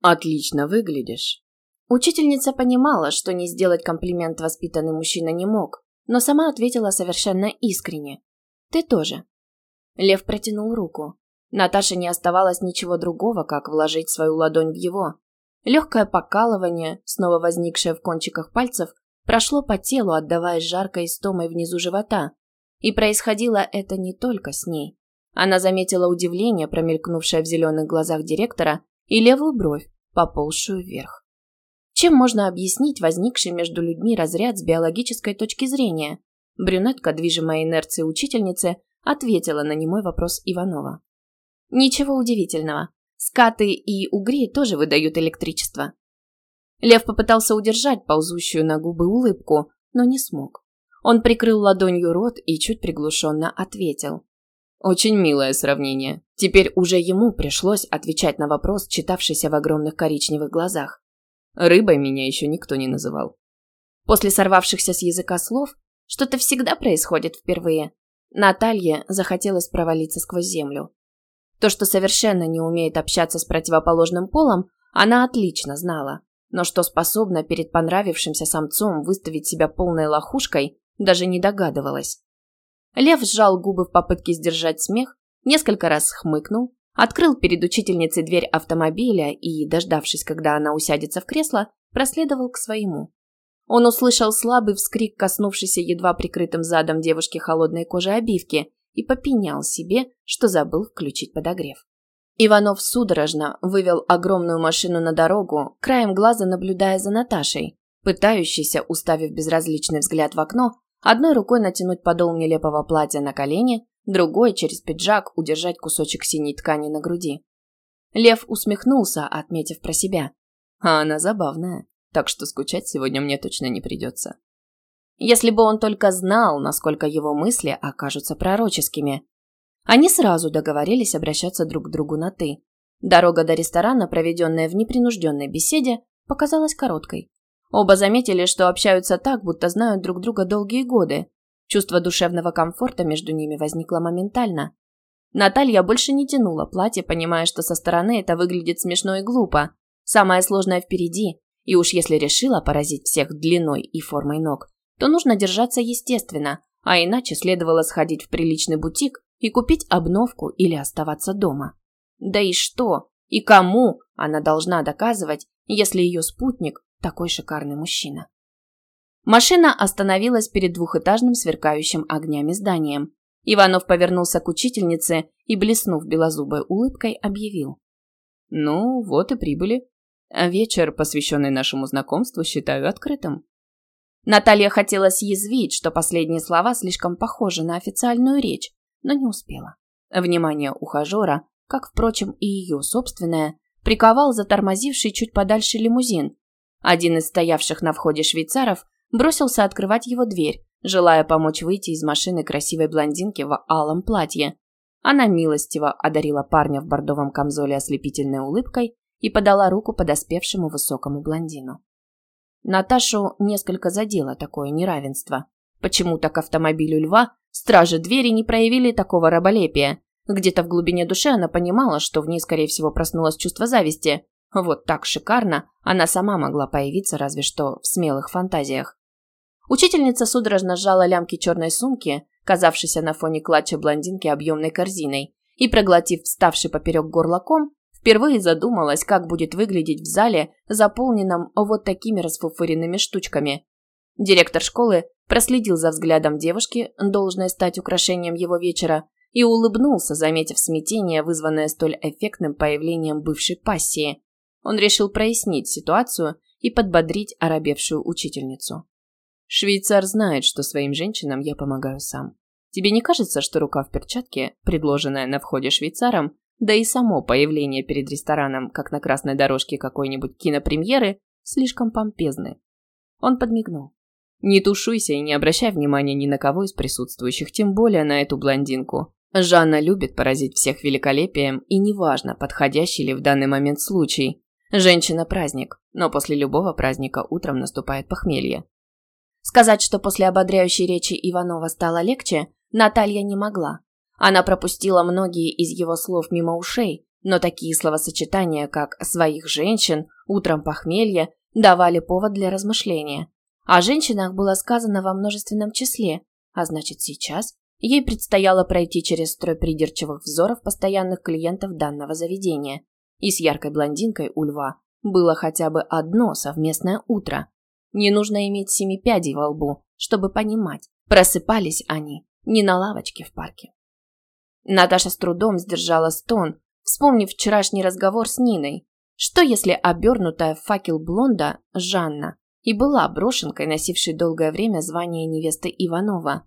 Отлично выглядишь. Учительница понимала, что не сделать комплимент воспитанный мужчина не мог, но сама ответила совершенно искренне. «Ты тоже». Лев протянул руку. Наташе не оставалось ничего другого, как вложить свою ладонь в его. Легкое покалывание, снова возникшее в кончиках пальцев, прошло по телу, отдаваясь жаркой истомой внизу живота. И происходило это не только с ней. Она заметила удивление, промелькнувшее в зеленых глазах директора, и левую бровь, поползшую вверх. Чем можно объяснить возникший между людьми разряд с биологической точки зрения? Брюнетка, движимая инерцией учительницы, ответила на немой вопрос Иванова. Ничего удивительного. Скаты и угри тоже выдают электричество. Лев попытался удержать ползущую на губы улыбку, но не смог. Он прикрыл ладонью рот и чуть приглушенно ответил. Очень милое сравнение. Теперь уже ему пришлось отвечать на вопрос, читавшийся в огромных коричневых глазах. Рыбой меня еще никто не называл. После сорвавшихся с языка слов что-то всегда происходит впервые. Наталье захотелось провалиться сквозь землю. То, что совершенно не умеет общаться с противоположным полом, она отлично знала. Но что способна перед понравившимся самцом выставить себя полной лохушкой, даже не догадывалась. Лев сжал губы в попытке сдержать смех, несколько раз хмыкнул, открыл перед учительницей дверь автомобиля и, дождавшись, когда она усядется в кресло, проследовал к своему. Он услышал слабый вскрик, коснувшийся едва прикрытым задом девушки холодной кожи обивки, и попенял себе, что забыл включить подогрев. Иванов судорожно вывел огромную машину на дорогу, краем глаза наблюдая за Наташей, пытающейся, уставив безразличный взгляд в окно, одной рукой натянуть подол нелепого платья на колени, другой через пиджак удержать кусочек синей ткани на груди. Лев усмехнулся, отметив про себя. А она забавная, так что скучать сегодня мне точно не придется. Если бы он только знал, насколько его мысли окажутся пророческими. Они сразу договорились обращаться друг к другу на «ты». Дорога до ресторана, проведенная в непринужденной беседе, показалась короткой. Оба заметили, что общаются так, будто знают друг друга долгие годы. Чувство душевного комфорта между ними возникло моментально. Наталья больше не тянула платье, понимая, что со стороны это выглядит смешно и глупо. Самое сложное впереди, и уж если решила поразить всех длиной и формой ног, то нужно держаться естественно, а иначе следовало сходить в приличный бутик и купить обновку или оставаться дома. Да и что? И кому она должна доказывать, если ее спутник такой шикарный мужчина? Машина остановилась перед двухэтажным сверкающим огнями зданием. Иванов повернулся к учительнице и, блеснув белозубой улыбкой, объявил. «Ну, вот и прибыли. Вечер, посвященный нашему знакомству, считаю открытым. Наталья хотела съязвить, что последние слова слишком похожи на официальную речь, но не успела. Внимание ухажера, как, впрочем, и ее собственное, приковал затормозивший чуть подальше лимузин. Один из стоявших на входе швейцаров бросился открывать его дверь, желая помочь выйти из машины красивой блондинки в алом платье. Она милостиво одарила парня в бордовом камзоле ослепительной улыбкой и подала руку подоспевшему высокому блондину. Наташу несколько задело такое неравенство. Почему-то к автомобилю льва стражи двери не проявили такого раболепия. Где-то в глубине души она понимала, что в ней, скорее всего, проснулось чувство зависти. Вот так шикарно она сама могла появиться разве что в смелых фантазиях. Учительница судорожно сжала лямки черной сумки, казавшейся на фоне клатча блондинки объемной корзиной, и, проглотив вставший поперек горла ком, Впервые задумалась, как будет выглядеть в зале, заполненном вот такими расфуфыренными штучками. Директор школы проследил за взглядом девушки, должной стать украшением его вечера, и улыбнулся, заметив смятение, вызванное столь эффектным появлением бывшей пассии. Он решил прояснить ситуацию и подбодрить оробевшую учительницу. «Швейцар знает, что своим женщинам я помогаю сам. Тебе не кажется, что рука в перчатке, предложенная на входе швейцаром, да и само появление перед рестораном, как на красной дорожке какой-нибудь кинопремьеры, слишком помпезны. Он подмигнул. «Не тушуйся и не обращай внимания ни на кого из присутствующих, тем более на эту блондинку. Жанна любит поразить всех великолепием, и неважно, подходящий ли в данный момент случай. Женщина – праздник, но после любого праздника утром наступает похмелье». Сказать, что после ободряющей речи Иванова стало легче, Наталья не могла. Она пропустила многие из его слов мимо ушей, но такие словосочетания, как «своих женщин», «утром похмелье» давали повод для размышления. О женщинах было сказано во множественном числе, а значит сейчас ей предстояло пройти через строй придирчивых взоров постоянных клиентов данного заведения. И с яркой блондинкой у льва было хотя бы одно совместное утро. Не нужно иметь семи пядей во лбу, чтобы понимать, просыпались они не на лавочке в парке. Наташа с трудом сдержала стон, вспомнив вчерашний разговор с Ниной. Что если обернутая в факел блонда Жанна и была брошенкой, носившей долгое время звание невесты Иванова?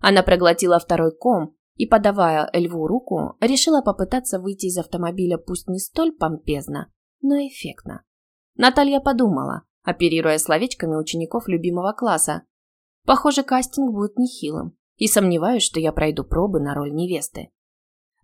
Она проглотила второй ком и, подавая льву руку, решила попытаться выйти из автомобиля пусть не столь помпезно, но эффектно. Наталья подумала, оперируя словечками учеников любимого класса. Похоже, кастинг будет нехилым, и сомневаюсь, что я пройду пробы на роль невесты.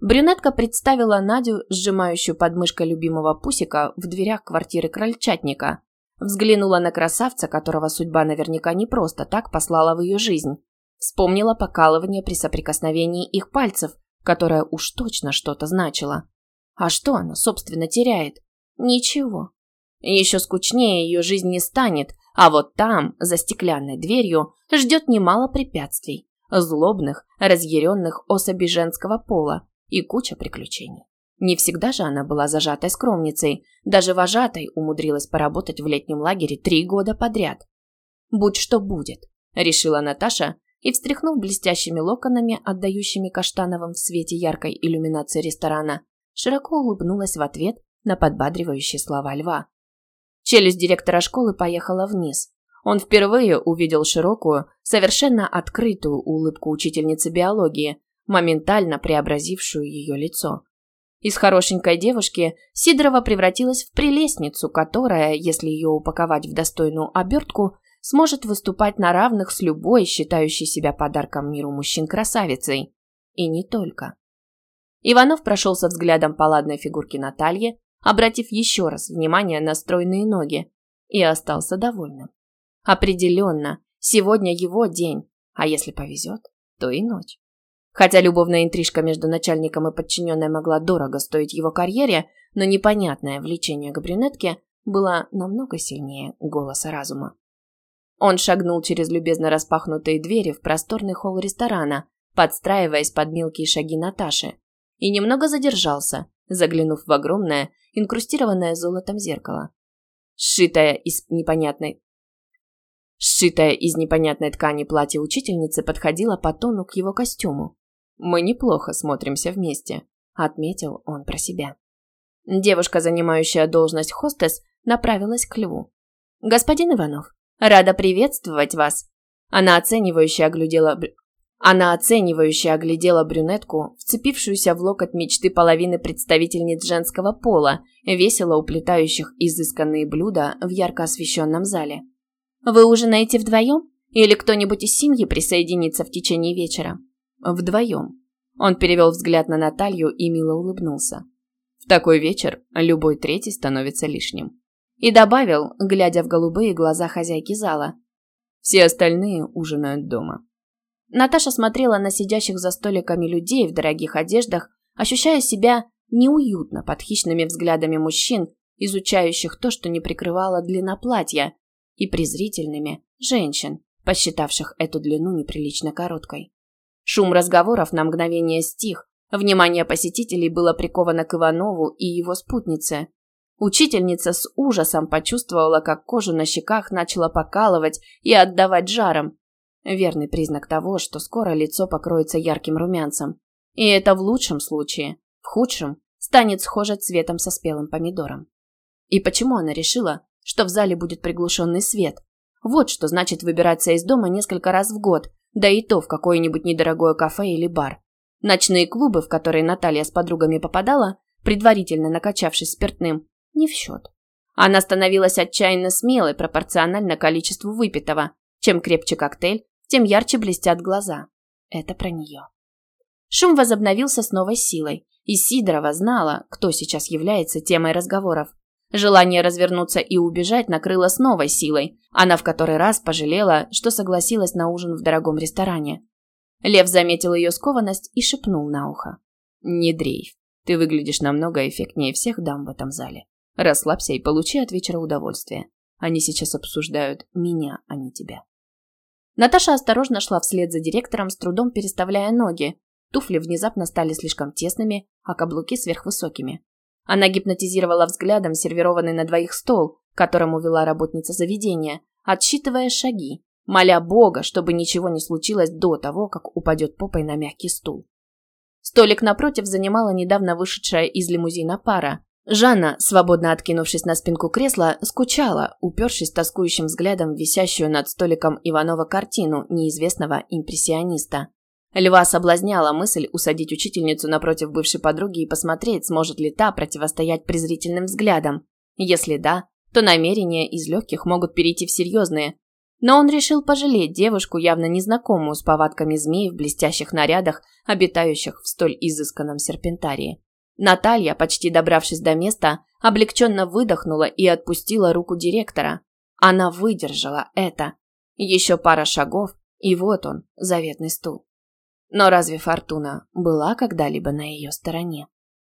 Брюнетка представила Надю, сжимающую подмышкой любимого пусика в дверях квартиры крольчатника. Взглянула на красавца, которого судьба наверняка не просто так послала в ее жизнь. Вспомнила покалывание при соприкосновении их пальцев, которое уж точно что-то значило. А что она, собственно, теряет? Ничего. Еще скучнее ее жизнь не станет, а вот там, за стеклянной дверью, ждет немало препятствий. Злобных, разъяренных особей женского пола, и куча приключений. Не всегда же она была зажатой скромницей, даже вожатой умудрилась поработать в летнем лагере три года подряд. «Будь что будет», – решила Наташа и, встряхнув блестящими локонами, отдающими каштановым в свете яркой иллюминации ресторана, широко улыбнулась в ответ на подбадривающие слова льва. Челюсть директора школы поехала вниз. Он впервые увидел широкую, совершенно открытую улыбку учительницы биологии, моментально преобразившую ее лицо. Из хорошенькой девушки Сидорова превратилась в прелестницу, которая, если ее упаковать в достойную обертку, сможет выступать на равных с любой, считающей себя подарком миру мужчин красавицей. И не только. Иванов прошелся взглядом по ладной фигурке Натальи, обратив еще раз внимание на стройные ноги, и остался довольным. Определенно, сегодня его день, а если повезет, то и ночь. Хотя любовная интрижка между начальником и подчиненной могла дорого стоить его карьере, но непонятное влечение к брюнетке было намного сильнее голоса разума. Он шагнул через любезно распахнутые двери в просторный холл ресторана, подстраиваясь под мелкие шаги Наташи, и немного задержался, заглянув в огромное, инкрустированное золотом зеркало. Сшитое из непонятной Сшитое из непонятной ткани платье учительницы подходило по тону к его костюму. «Мы неплохо смотримся вместе», – отметил он про себя. Девушка, занимающая должность хостес, направилась к льву. «Господин Иванов, рада приветствовать вас!» Она оценивающе оглядела... Она оценивающе оглядела брюнетку, вцепившуюся в локоть мечты половины представительниц женского пола, весело уплетающих изысканные блюда в ярко освещенном зале. «Вы ужинаете вдвоем? Или кто-нибудь из семьи присоединится в течение вечера?» Вдвоем. Он перевел взгляд на Наталью и мило улыбнулся. В такой вечер любой третий становится лишним. И добавил, глядя в голубые глаза хозяйки зала. Все остальные ужинают дома. Наташа смотрела на сидящих за столиками людей в дорогих одеждах, ощущая себя неуютно под хищными взглядами мужчин, изучающих то, что не прикрывало длина платья, и презрительными женщин, посчитавших эту длину неприлично короткой. Шум разговоров на мгновение стих. Внимание посетителей было приковано к Иванову и его спутнице. Учительница с ужасом почувствовала, как кожу на щеках начала покалывать и отдавать жаром. Верный признак того, что скоро лицо покроется ярким румянцем. И это в лучшем случае. В худшем станет схоже цветом со спелым помидором. И почему она решила, что в зале будет приглушенный свет? Вот что значит выбираться из дома несколько раз в год, да и то в какое-нибудь недорогое кафе или бар. Ночные клубы, в которые Наталья с подругами попадала, предварительно накачавшись спиртным, не в счет. Она становилась отчаянно смелой пропорционально количеству выпитого. Чем крепче коктейль, тем ярче блестят глаза. Это про нее. Шум возобновился с новой силой, и Сидорова знала, кто сейчас является темой разговоров. Желание развернуться и убежать накрыло с новой силой. Она в который раз пожалела, что согласилась на ужин в дорогом ресторане. Лев заметил ее скованность и шепнул на ухо. «Не дрейф. Ты выглядишь намного эффектнее всех дам в этом зале. Расслабься и получи от вечера удовольствие. Они сейчас обсуждают меня, а не тебя. Наташа осторожно шла вслед за директором, с трудом переставляя ноги. Туфли внезапно стали слишком тесными, а каблуки сверхвысокими. Она гипнотизировала взглядом сервированный на двоих стол, к которому вела работница заведения, отсчитывая шаги, моля Бога, чтобы ничего не случилось до того, как упадет попой на мягкий стул. Столик напротив занимала недавно вышедшая из лимузина пара. Жанна, свободно откинувшись на спинку кресла, скучала, упершись тоскующим взглядом в висящую над столиком Иванова картину неизвестного импрессиониста. Льва соблазняла мысль усадить учительницу напротив бывшей подруги и посмотреть, сможет ли та противостоять презрительным взглядам. Если да, то намерения из легких могут перейти в серьезные. Но он решил пожалеть девушку, явно незнакомую с повадками змей в блестящих нарядах, обитающих в столь изысканном серпентарии. Наталья, почти добравшись до места, облегченно выдохнула и отпустила руку директора. Она выдержала это. Еще пара шагов, и вот он, заветный стул. Но разве Фортуна была когда-либо на ее стороне?